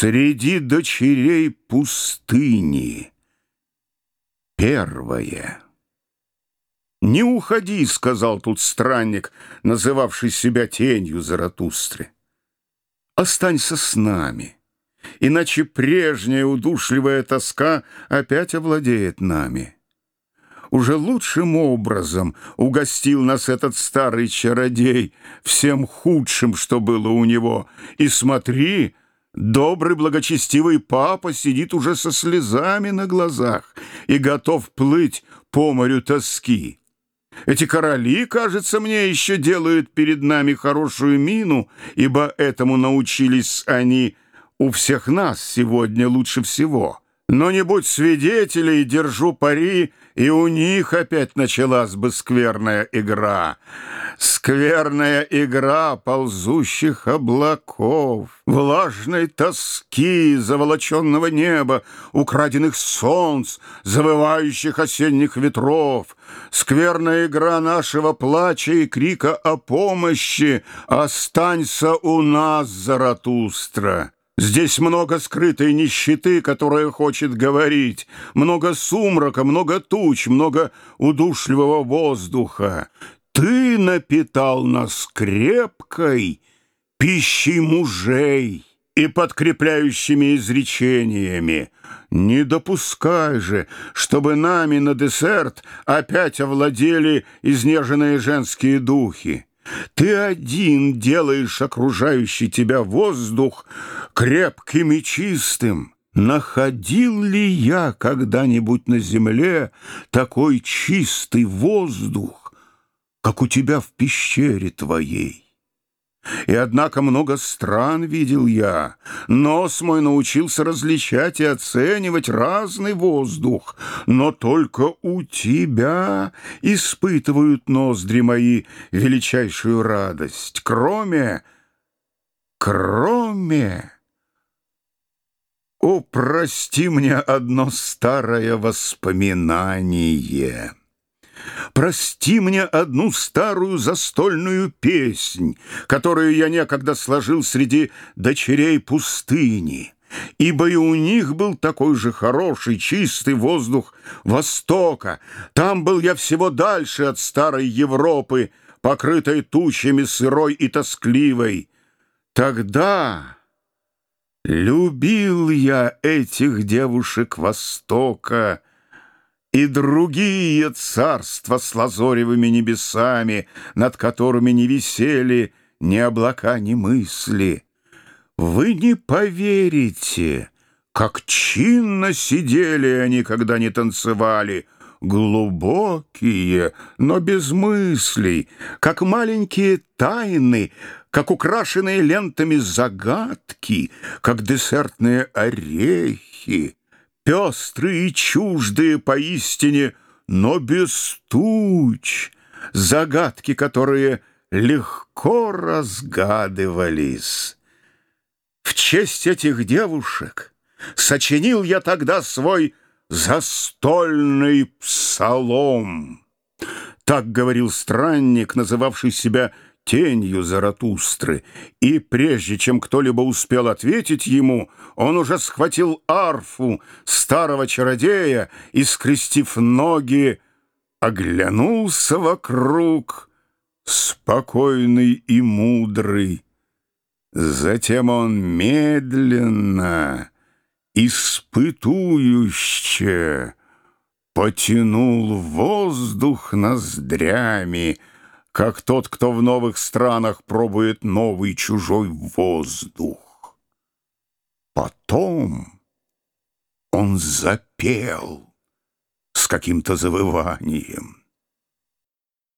Среди дочерей пустыни Первое «Не уходи», — сказал тут странник, называвший себя тенью Заратустры. «Останься с нами, иначе прежняя удушливая тоска опять овладеет нами». Уже лучшим образом угостил нас этот старый чародей всем худшим, что было у него. И смотри, добрый благочестивый папа сидит уже со слезами на глазах и готов плыть по морю тоски. Эти короли, кажется мне, еще делают перед нами хорошую мину, ибо этому научились они у всех нас сегодня лучше всего». Но не будь свидетелей, держу пари, и у них опять началась бы скверная игра. Скверная игра ползущих облаков, влажной тоски, заволоченного неба, украденных солнц, завывающих осенних ветров, скверная игра нашего плача и крика о помощи «Останься у нас, Заратустра!» Здесь много скрытой нищеты, которая хочет говорить, много сумрака, много туч, много удушливого воздуха. Ты напитал нас крепкой пищей мужей и подкрепляющими изречениями. Не допускай же, чтобы нами на десерт опять овладели изнеженные женские духи. Ты один делаешь окружающий тебя воздух крепким и чистым. Находил ли я когда-нибудь на земле такой чистый воздух, как у тебя в пещере твоей? И однако много стран видел я. Нос мой научился различать и оценивать разный воздух. Но только у тебя испытывают ноздри мои величайшую радость. Кроме... Кроме... О, прости мне одно старое воспоминание. Прости мне одну старую застольную песнь, которую я некогда сложил среди дочерей пустыни, ибо и у них был такой же хороший, чистый воздух Востока. Там был я всего дальше от старой Европы, покрытой тучами сырой и тоскливой. Тогда... Любил я этих девушек Востока, и другие царства с лазоревыми небесами, Над которыми не висели ни облака, ни мысли. Вы не поверите, как чинно сидели они, когда не танцевали, Глубокие, но без мыслей, как маленькие тайны, Как украшенные лентами загадки, Как десертные орехи пестрые и чуждые поистине, но без туч, загадки, которые легко разгадывались. В честь этих девушек сочинил я тогда свой застольный псалом. Так говорил странник, называвший себя тенью Заратустры, и прежде чем кто-либо успел ответить ему, он уже схватил арфу старого чародея и, скрестив ноги, оглянулся вокруг, спокойный и мудрый. Затем он медленно, испытующе потянул воздух ноздрями, как тот, кто в новых странах пробует новый чужой воздух. Потом он запел с каким-то завыванием.